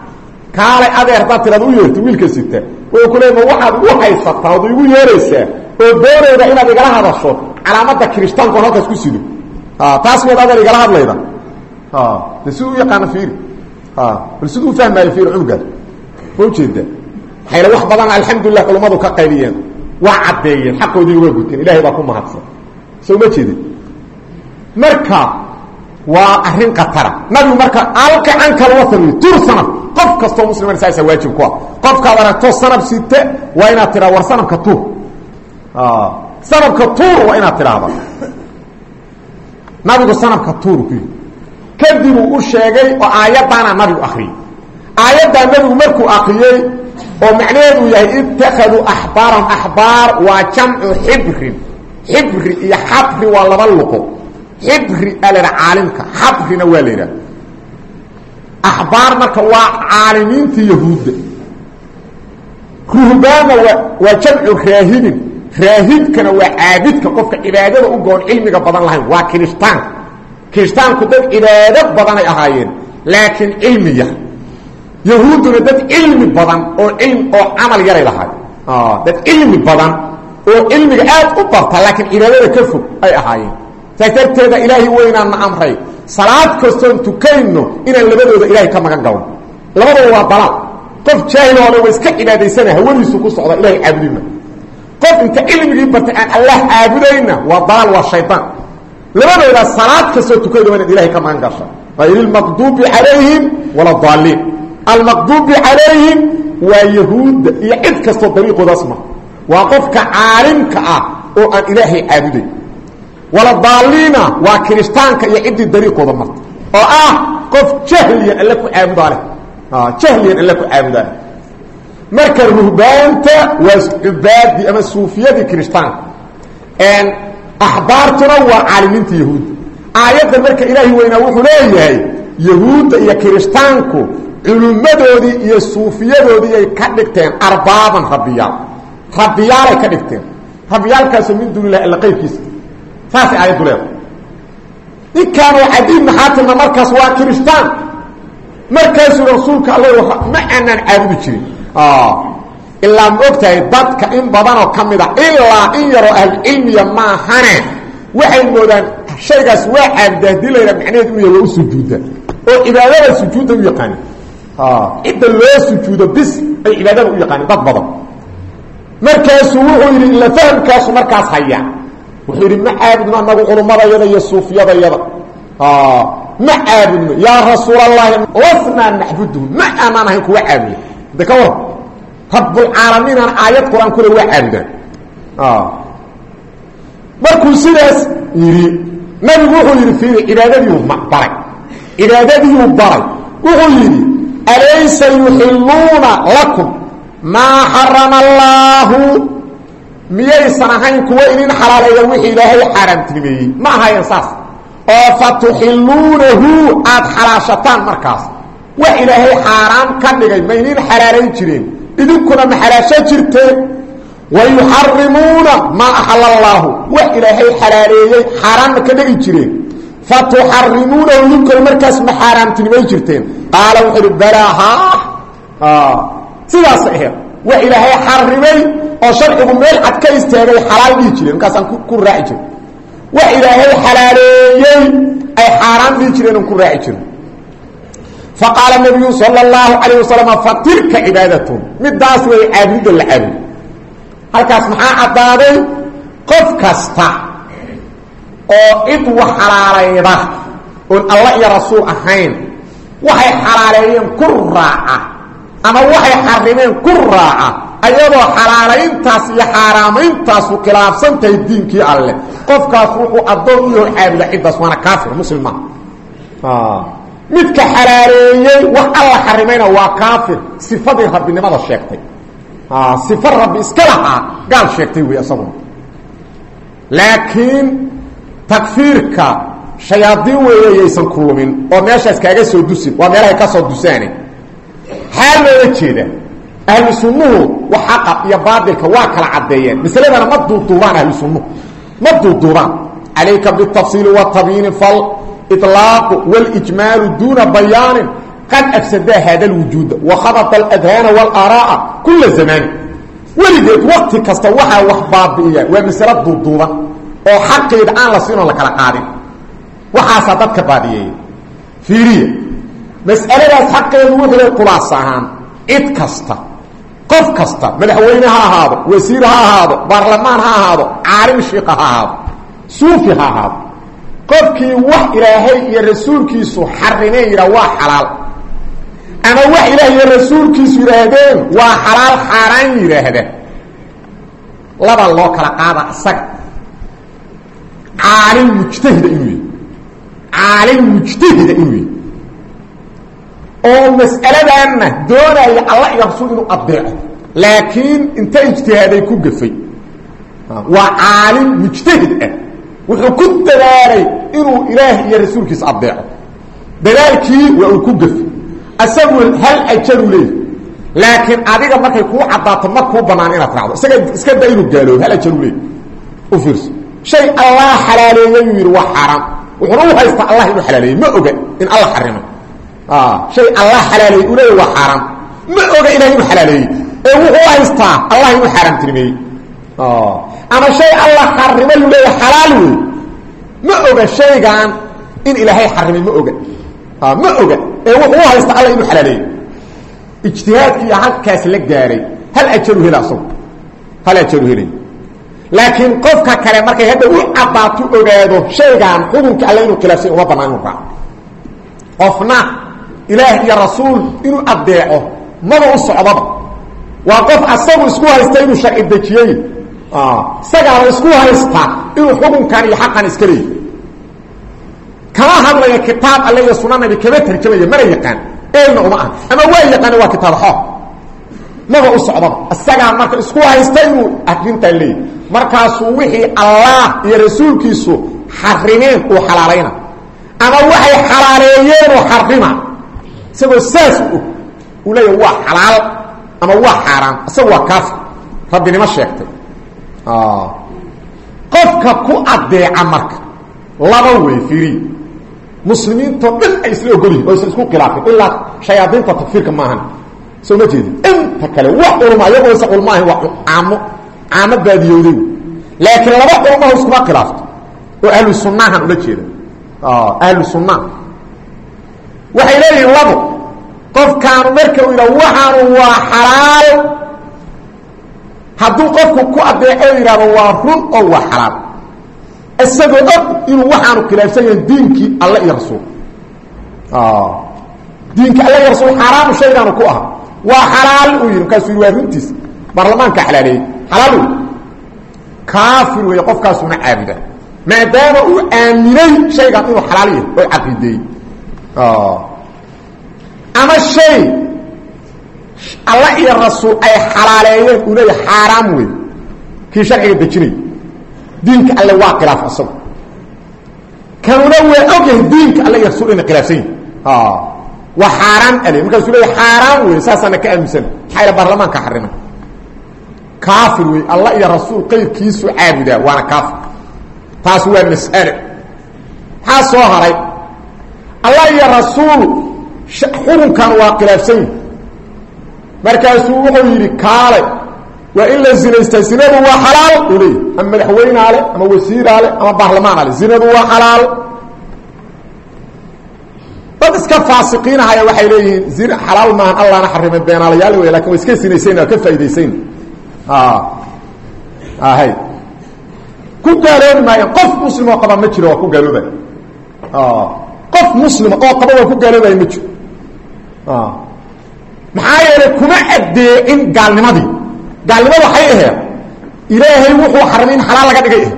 [SPEAKER 1] Kaalay adeer haddaad tirada u yeerto wiilka sita. Wuxuu ku leey ma waxaad igu haysataa? Ood igu yeeraysaa? Oo doonayda inaad igala hadasho? Calaamadda kirishtaanku on halkaas ku sido. Taas miyaad adeer igala hadlayda? De u bal siduu ujeeda maxayla wax badan alxamdulilah culammadu ka qaybiyeen. Waa caddeeyeen xaqoodii waa guteen ilahay baa ku mahadsan. Soo ma jeedin? Marka waa arrin khatara. Nabigu marka alqi cankal watan tur sanab qof kastoo musliman saasa waajib ku ah. Qofkaad aragto sanab site waa inaad tiraa war sanabka tuur sanabka tuur waa inaad tidhaahda nabigu sanabka tuur ku yii kadib uu u sheegay oo aayaddaana nabigu akriyey aayaddaa nabigu markuu akriyey oo macnaheedu yahay itakaduu axbaaran axbaar waa jamcu xibrin xibri iyo xabri waa laba luqo. Xibri aa la idhaha caalimka xabrina waa la yidhaha axbaar marka waa caalimiinta yahuudda. Ruhbaanna waa waa jamcu raahibin. Raahibkana waa caabidka qofka cibaadada u goon cilmiga badan lahayn. Waa kirishtaanka kirishtaanku dad cibaado badanay ahaayeen laakiin cilmiya yahuudduna dad cilmi badan oo oo camal yaray lahaay dad cilmi badan oo cilmiga aad u barta laakiin cibaadada ka fog ay ahaayeen. Saas darteeda ilaahay weynaana amray. Salaad kastoon tukayno inaan labadooda ilaahay ka magan galno labadooda waa dalaal qof jaahil oo dhan wa iska cibaadaysana hawadiisu ku socda ilahay caabudina qof inta cilmigii bartay aan allah caabudayna waa dalaal waa shaydaan labadooda salaad kastoo tukayno inaad ilahay ka magan gasha hayr lmaqduubi calayhim wala daaliin almaqduubi calayhim waa yahuudda iyo cid kastoo dariiqoodaas ma. Waa qofka caalimka ah oo aan ilaahay caabuday wala daaliina waa kirishtaanka iyo ciddii dariiqooda marta oo ah qof jahliyan alle ku caabudaa leh. Jahliyan alle ku caabudaa leh. Marka ruhbaanta waa cubaadii ama suufiyadii kirishtaanka axbaartuna waa caalimiinta yahuudda aayaddan marka ilaahi weynaa wuxuu leeyahay yahuudda iyo kirishtaanku culummadoodii iyo suufiyadoodii ay ka dhigteen arbaaban rabbiyaal. Rabbiyaalay ka dhigteen. Rabbiyaalkaasoo min duuni illahi alla qaybkiisa saasay aayaddu leedahay. Ninkaanoo cadiib maxaatimna markaas waa kirishtaan markaasuu rasuulka alla ma aanaan caabudi jirin. Ilaa ma dadka in badanoo ka mid a ilaa in yaroo ahlucilmiya maahane waxay moodaan shaygaas waa caabuda haddii la yidhaha macnaheed u ya oo cibaadada sujuudda u yaqaani cidda loo sujuudo bis ay cibaadada u yaqaaneen dad badan. Markaasuu wuxuu yidhi ila fahamkaasu markaas haya wuxuu yidhi ma caabudno anagu culummadayada iyo suufiyadayada. Ma caabudno yaa rasuulallaahi lasnaa nacbuduhu ma aanaan kuwa caabuda de ka war rabbulcaalamiinaan aayad qur'aan kule waa caabudaan. Markuu sidaas yidhi nabigu wuxuu yidhi fiiri cibaadadiiu baray. Cibaadadiiu baray. Wuxuu yidhi alaysa yuxiluuna lakum maa xarama allaahu miyaysan ahayn kuwa idin xalaaleeya wixii ilaahay xaaraamtinimeeyey ma ahayan saas oo fa tuxiluunahu aada xalaashataan markaas wax ilaahay xaaraam ka dhigay ma idin xalaalayn jireen idinkuna ma xalaasho jirteen wa yuxarimuuna maa axala allaahu wax ilaahay xalaaleeyey xaaraanma ka dhigi jireen fa idinkuna markaas ma xaaraamtinimay jirteen qaala wuxuu idhi balaa haa sidaas aheed wax ilaahay xarimay oo sharcigu meel cad ka istaagay xalaal dhihi jireen markaasaan ku raaci jiro wax ilaahay xalaaleeyey ay xaaraan dhihi jireen ku raaci jiro fa qaala nabiyu sala allahu calayh wasalam fa tilka cibaadatun midaas way caabudda la caabud halkaas maxaa caddaaday qof kasta oo cid wax xalaalayda oon allah iyo rasuul ahayn waxay xalaaleeyeen ku raaca ama waxay xarimeen ku raaca ayadoo xalaalayntaas iyo xaaraameyntaasu khilaafsan tahay diinkii alleh qofkaas wuxuu addoon u yaho caabuda ciddaas waana kaafir muslim maa midka xalaaleeyey wax alla xarimayna waa kaafir. Sifadii rabbinimada sheegtay. Sifa rabbi iska lahaa gaal sheegtay wey isaguna laakiin takfiirka shayaadiin weeye yaysan kulumin oo meeshaas kaaga soo dusin waa meelahay ka soo dusaane xaal jeeda ahlu sunnuhu wax xaqa iyo baatilka waa kala caddeeyeen. Masaladana ma duuduubaan ahlu sunnuhu ma duuduubaan. Calayka bitafsiili watabyiini fal ilaaqu walijmaalu duuna bayaanin qad afsadaa hada lwujuuda wakhabata aladhaana walaaraaa kula zamaani. Weligeed wakti kasta waxaa wax baabi'iya waa masalo duuduuban oo xaqeeda aan la siinoo la kala qaadin waxaasaa dadka baadiyeeya fiiriya mas'aladaas xaqeedu wuxuu le khulaas ahaan cid kasta qof kasta madaxweyne ha ahaado wasiir ha ahaado baarlamaan ha ahaado caalim shiika ha ahaado suufi ha ahaado qofkii wax ilaahay iyo rasuulkiisu xarimeen yidhaa waa xalaal. Ama wax ilaah iyo rasuulkiisu yidhaahdeen waa xalaal xaaraan yidhaahda. Laba loo kala qaada isaga caalim mujtahida inuu yahy caalim mujtahida inuu yahy oo mas'aladanna doonaya allah iyo rasuul inuu adeeco laakiin inta ijtihaaday ku gafay waa caalim mujtahid ah. Wuxuu ku dadaalay inuu ilaah iyo rasuulkiisa adeeco dadaalkii waa uu ku gafay isagu hal ajaru leey laakiin adiga markay kuu caddaato ma kuu banaan inaad raacdo isaga iska da inuu gaaloobo hal ajaru leey u fiirso. Shay allah xalaaleeyey yuu yidhi waa xaaraam wuxuuna u haystaa allah inuu xalaaleeyey ma oga in alla xarimay shay allah xalaaleeyey uu leeya waa xaaraam. Ma oga ilahay inuu xalaaleeyey ee wuxuu u haystaa allah inuu xaaraamtinimeeyey ama shay allah xarimay uu leeya xalaal wey ma oga shaygan in ilaahay xarimay ma oga. Ma oga. Ee wuxuu u haysta alla inuu xalaaleeyey ijtihaadkii halkaas la gaaray. Hal ajaru hela asagu hal ajaru helay laakiin qofka kale markay hadda u caddaatu ogaado shaygan xukunka alle inuu khilaafsay uma banaan inuu raaco qofna ilaah iyo rasuul inuu addeeco maba u socdaba. Waa qof asagu isku haysta inuu sharci dejiyey. Isagaana isku haysta inuu xukunkan iyo xaqan iska leeyahy kama hadlaya kitaab alle iyo suna nabi kama tarjamaya mana yaqaan. Eelna uma aha. Ama waa yaqaana waa kitaab xoo maba u isagaa marka isku haysta inuu arrintan leeyahy markaasuu wixii allah iyo rasuulkiisu xarimeen uu xalaalayna. Ama waxay xalaaleeyeenoo xarima. Isagoo saas og uu leeyahy waa xalaal ama waa xaaraan isaga waa kaafir. Rabbinimo sheegtay? Qofka ku adeeca marka laba wey fiiriy muslimiintoo dhan ay isla ogol yihiin oo isa isku khilaafin ilaa shayaadiinta takfiirka maahan. Soo ma jeedin. Inta kale wax culma iyagoo isa culma ahayn waa caamo caamo baadiyowday laakiin laba culmaho iskuma khilaafto. Oo ahlu sunnahan ula jeeda ahlu sunna. Waxay leeyihiin labo. Qofkaanu marka uu yidhah waxaanu waa xalaal. Hadduu qofku ku adeeco yidhahdo waa run oo waa xalaal. Isagoo og inuu waxaanu khilaafsan yahay diinkii alle iyo rasuul. Diinka alle iyo rasuul xaaraamu shaygaanu ku aha waa xalaal uu yidhi. Markaasuu yidhi waa runtiis baarlamaanka xalaaleeyey xalaal wey kaafir weeye qofkaasuna caabuda maadaama uu aaminay shaygan inuu xalaal yahay oo caqiideeyey ama shay alla iyo rasuul ay xalaaleeyeen uu leeyahay xaaraam wey kii sharciga dejinay. Diinka alle waa khilaaf isagu kanuna waa ogyahay diinka alle iyo rasuul inay khilaafsan yihiin waa xaaraan ale markaasuu leeyahay xaaraan wey saasaana ka aaminsana maxaa ila baarlamaanka xarimay kaafir wey alla iyo rasuul qayrkiisu caabudaa waana kaafir. Taas waa mas'ale. Maxaa soo haray? Alla iyo rasuul xukunkan waa khilaafsan yihi markaasuu wuxuu yidhi kaale waa in la zinaystaa zinadu waa xalaal uu leeyahy ama madaxweynea le ama wasiiraa le ama baarlamaana le zinadu waa xalaal. Dad iska faasiqiinahaya waxay leeyihiin zina xalaal maahan allahna xarimay beenaalayaal wey hay ku gaaloobi maayan qof muslim oo qaba ma jiro waa ku gaaloobay. Qof muslima oo qaba waa ku gaaloobaya ma jiro. Maxaa yeelay kuma addeecin gaalnimadii. Gaalnimada waxay aheed ilaahay wuxuu xarimay in xalaal laga dhigay. Ahe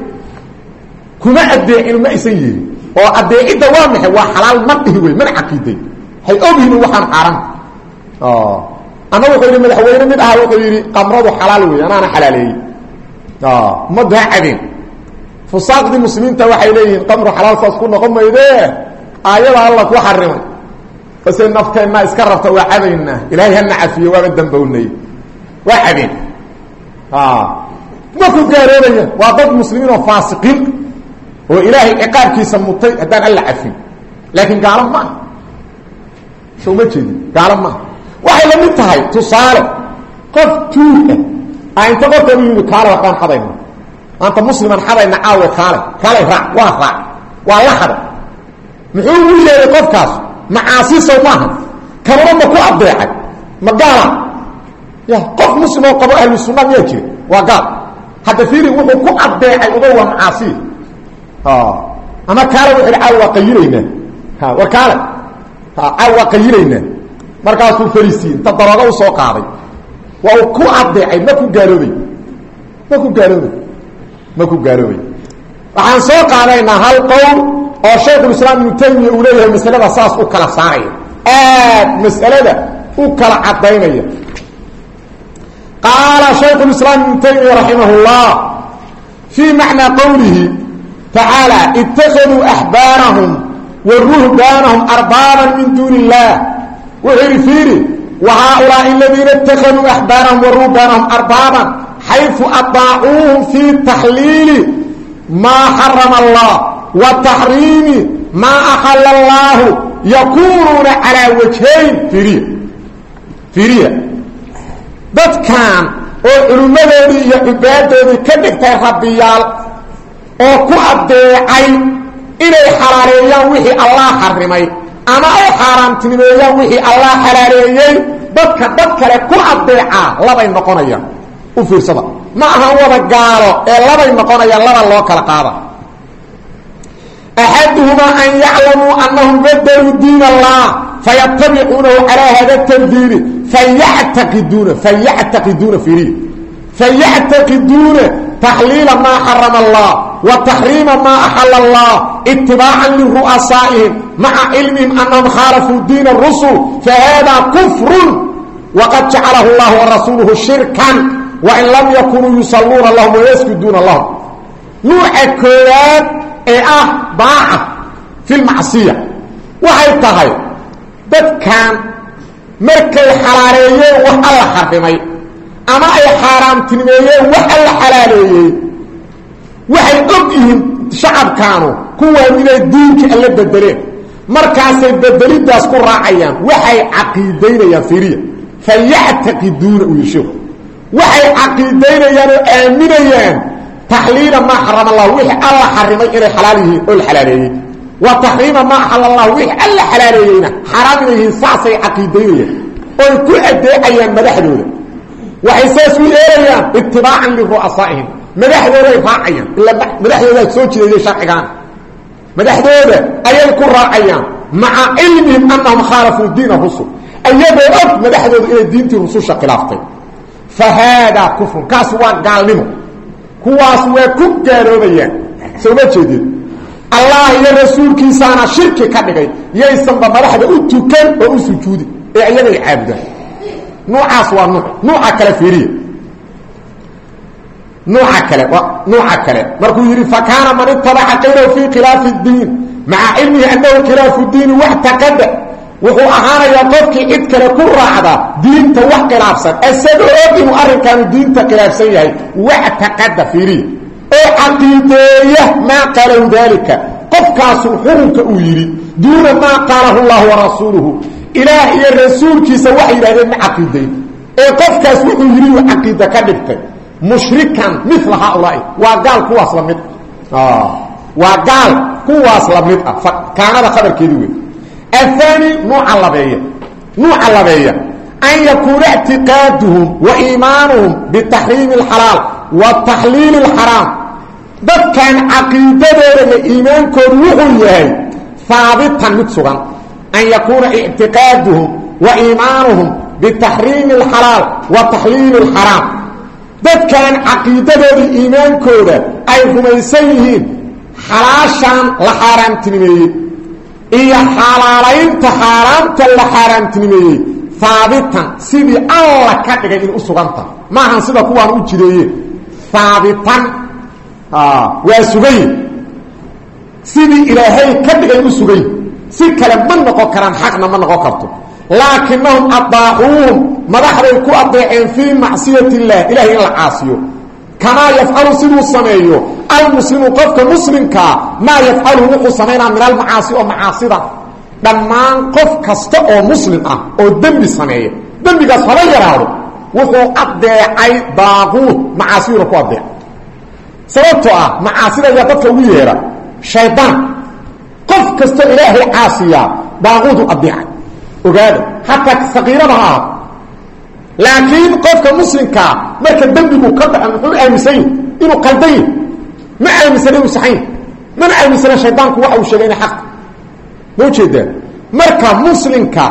[SPEAKER 1] kuma addeecin ma aysan yeelin oo addeecidda waa maxay? Waa xalaal ma dhihi wey mana caqiiday hay ogyihiin in waxaan xaaran ama wuxuu yidhi madaxweyne mid aha wuxuu yidhi qamradu xalaal wey anaana xalaaleeyey. Ummaddu ha cadeen fusaaqdii muslimiinta waxay leeyihiin qamru xalaal saas ku noqon mayde aayada alla ku xarimay base nafteenna iska rabta waa cadaynaa ilaahay hana cafiyo waaba dambownay waa cadeen ma ku gaaloobaya waa dad muslimiin oo faasiqiin oo ilaahay ciqaabkiisa mutay haddaan alla cafin. Laakiin gaalo ma aha. Soo ma jeedin gaalo maaha waxay la mid tahay tusaale qof tuur ah a inta qofkan u yimi kaale waxbaan xadayna maanta musliman xadayna caawe kaale kaale raac waa raac waa la xaday muxuu ugu yeehay qofkaas macaasisow maaha kanuna ma ku adeecay ma gaala ya qof muslim oo qabo ahlu sunna miyaa jira waa gaal hadda fiiri wuxuu ku adeecay uga waa macaasi ama kaale wuxu caaw waa qayilaynaa war kaale caaw waa qayilaynaa markaasuu fariisiin inta darooga u soo qaaday. Waa uu ku adeecay ma ku gaaloobay ma ku gaaloobay ma ku gaaloobay waxaan soo qaadaynaa hal qowl oo shaykhulislaam ibnu taymiya uu leeyahay masalada saas u kala saaraya. Aad mas'alada u kala cadaynaya qaala shaykhulislaam ibnu taymiya raximah اllah fii macnaa qowlihi tacaala itakaduu axbaarahum wa ruhbaanahum arbaaban min duuni اllah wuxuu yidhi fiiri wa haaulaai aladiina itakaduu axbaarahum wa ruhbaanahum arbaaban xayثu aطaacuuhum fii taxliili maa xarama allah wa taxriimi maa axala allaahu yakuunuuna calaa wajhayn fiiriya fiiriya dadkan oo culimmadoodii iyo cibaadoodii ka dhigtay rabbiyaal oo ku addeecay inay xalaaleeyaan wixii allah xarimay ama ay xaaraamtinimeeyaan wixii allah xalaaleeyey dadka dad kale ku addeecaa labay noqonayaan. U fiirsada. Ma ahan wada gaalo ee labay noqonayaan laba loo kala qaada. Axaduhumaa an yaclamuu anahum badaluu diin allah fayatabicuunahu calaa hada tabdiili fayactaqiduuna fayactaqiduuna fiiriya fayactaqiduuna taxliila maa xarama allah wa taxriima maa axala allah itibaacan liru'asaa'ihim maca cilmihim anahum khaalafuu diina rusul fahaadaa kufrun waqad jacalahu llahu warasuuluhu shirkan wain lam yakunuu yusalluuna lahum wayasjuduuna lahum. Nuuca koowaad ee ah daaca fi lmacsiya waxay tahay dadkan markay xalaaleeyeen wax alla xarimay ama ay xaaraamtinimeeyeen wax alla xalaaleeyey waxay og yihiin shacabkaanu kuwaan inay diinka alla bedeleen. Markaasay bedelidaas ku raacayaan waxay caqiidaynayaan fiiriya fayactaqiduuna uu yidhi sheeku waxay caqiidaynayaan oo aaminayaan. Taxliila maa xarama allah wixii alla xarimay inay xalaal yihiin oo la xalaaleeyey. Wa taxriima maa axal allah wixii alla xalaaleeyeyna xaraam yihiin saasay caqiidaynayaan. Oy ku adeecayaan madaxdooda. Waxay saas u yeelayaan itibaacan liru'asaa'ihim madaxdooday raacayaan. Ila madaxdoodaa soo jideeyey sharcigaan madaxdooda ayay ku raacayaan maca cilmihim anahum khaalafuu diina rusul ayagoo og madaxdooda inay diintii rususha khilaaftay. Fa haadaa kufrun kaas waa gaalnimo. Kuwaas waa ku gaaloobayaan. Sooma jeedin? Allah iyo rasuulkiisaana shirki ka dhigay yaysanba madaxda u tukan oo u sujuudi ee ayagay caabudaan. Nuucaas waa nuuc nuuca kale fiiriya nuuca kale nuuca kale. Markuu yidhi fakaana man itabaca kayrahu fii khilaafi اdiin maca cilmihi anahu khilaafu diini waxtaqada wuxuu ahaanayaa qofkii cid kale ku raacda diinta wax khilaafsan. Isagoo og inuu arrinkaanu diinta khilaafsan yahay waxtaqada fiiriya oo caqiideeya maa qaalahu daalika. Qofkaasu xurunka uu yidhi duuna maa qaalahu llahu warasuuluhu ilaah iyo rasuulkiisa waxay yidhahdeen ma caqiidayn ee qofkaas wuxuu yidhi uu caqiida ka dhigtay mushrikan mila haaulaai waa gaal kuwaas la mid waa gaal kuwaas la mid ah kaanada khabarkeedii wey aلثaanي nuuca labeeya nuuca labeeya an yakuuna اctiqaaduhum wa iimaanuhum bitaxriimi اxalaal wa taxliil اxaraam dadkan caqiidadooda iyo iimaankoodu wuxuu yahay haabitan mid sugan an yakuuna اctiqaaduhum wa iimaanuhum bitaxriimi اxalaal wa taxliil اxaraam dadkan caqiidadooda iimaankooda ay rumaysan yihiin xalaashaan la xaaraamtinimeeyey iyo xalaalaynta xaaraamta la xaaraamtinimeeyey. Haabitan sidii alla ka dhigay in u suganta. Maahan sida kuwaan u jideeyeen haabitan waa sugayi sidii ilaahay ka dhigay u sugayi si kale ma noqon karaan xaqna ma noqon karto. Laakinahum adaacuuhum madaxday ku adeeceen fii macsiyat اllah ilahay in la caasiyo. Kamaa yafcalu siduu sameeyo? Almuslimu qofka muslimkaa maa yafcalu wuxuu samaynaa min almacaasi oo macaasida. Dhammaan qof kasta oo muslim ah oo dembi sameeya. Dembigaas haba yaraado. Wuxuu adeecay daaquud macaasiyuna ku adeec sababtoo ah macaasida ayaa dadka ugu yeedha. Shaydaan qof kastoo ilaahay caasiyaa daaquudu adeecay ogaada xataa saqiirada ha laakiin qofka muslimkaa marka dembigu ka dhaco muxuu aaminsan yahi inuu qaldan yahi ma aaminsana inuu saxan yahi mana aaminsana shaydaanku waxa uu sheegay ina xaq. Ma u jeedaa marka muslimka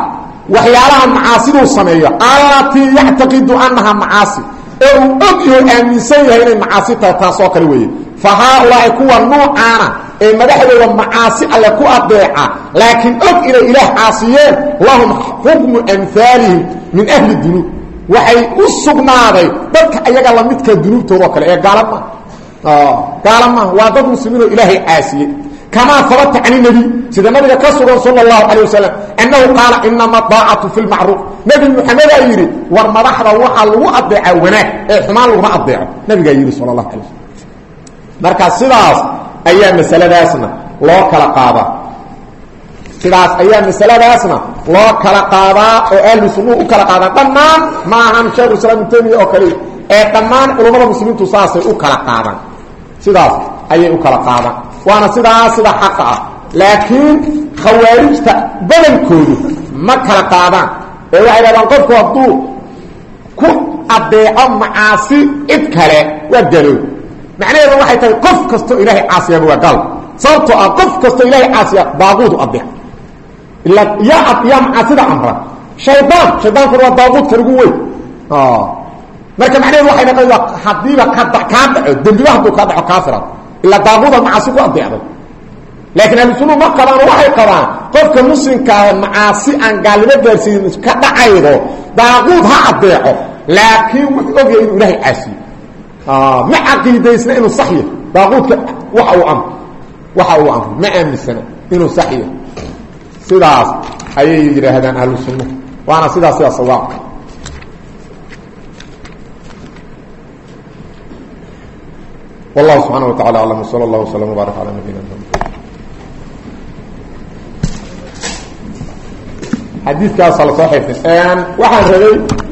[SPEAKER 1] waxyaalaha macaasiduu sameeyo allatii yactaqidu annahaa macaasi ee uu og iyo aaminsan yahay inay macaasi tahay kale weeye. Fa haaulaai kuwa nuucaana ee madaxdooda macaasi alle ku adeeca laakiin og inay ilaah caasiyeen lahum xukmu amhaalihim min ahli dunuub waxay u sugnaaday dadka ayaga lamidka dunuubtoodao kale ee gaala maa gaala maa waa dad muslimiinoo ilaahay caasiyey kamaa habata can nebi sida nabiga ka sugan sala اllahu calay wasalam annahu qaala inama daacatu fi lmacruuf nebi muxamedaa yidhi war madaxda waxaa lagu adeecaa wanaag ee xumaan laguma adeeco nabigaa yidhi sala اlahu waslm marka sidaas ayaa masaladaasna loo kala qaadaa sidaas ayaa masaladaasna loo kala qaadaa oo ahlu sunnuhu u kala qaadaan dhammaan ma ahan sheekh islaam ibn taymiya oo kale. Ee dhammaan culummada muslimiintu saasay u kala qaadaan sidaas ayay u kala qaadaan waana sidaas sida xaqa ah. Laakiin khawaarijta badankoodu ma kala qaadaan. Ee waxay dhahdaan qofku hadduu ku adeeco macaasi cid kale waa galoob macnaheedu waxay tahay qof kastoo ilaahay caasiyaaba waa gaal sababtoo ah qof kastoo ilaahay caasiya daaquudu adeec macaasida amra. Shaydaan shaydaankuna waa daaquudka ugu weyn. Marka macnaheedu waxay noqon hadiiba ka kaa dhaco dembiba hadduu kaa dhaco kaafira. Ilaa daaquuda macaasi ku adeecday laakiin ahlusuna ma qabaan waxay qabaan qofka muslimkaa macaasi aan gaalnimo gaarsiin ka dhacaydo daaquud ha adeeco laakiin wuxuu ogyahay inuu ilaahay caasiyo. Ma caqiidaysna inuu sax yahay daaquudka waxa uu amr waxa uu amro ma aaminsana inuu sax yahay sidaas ayay yidhaahdaan ahlusunna waana sidaas sidaa sawaab. Wallahu subxana wa tacala aclam sala allah waslm wbaarak cala nabiyina mxamed xadiiskaasaa la soo xirtay waxaan rabay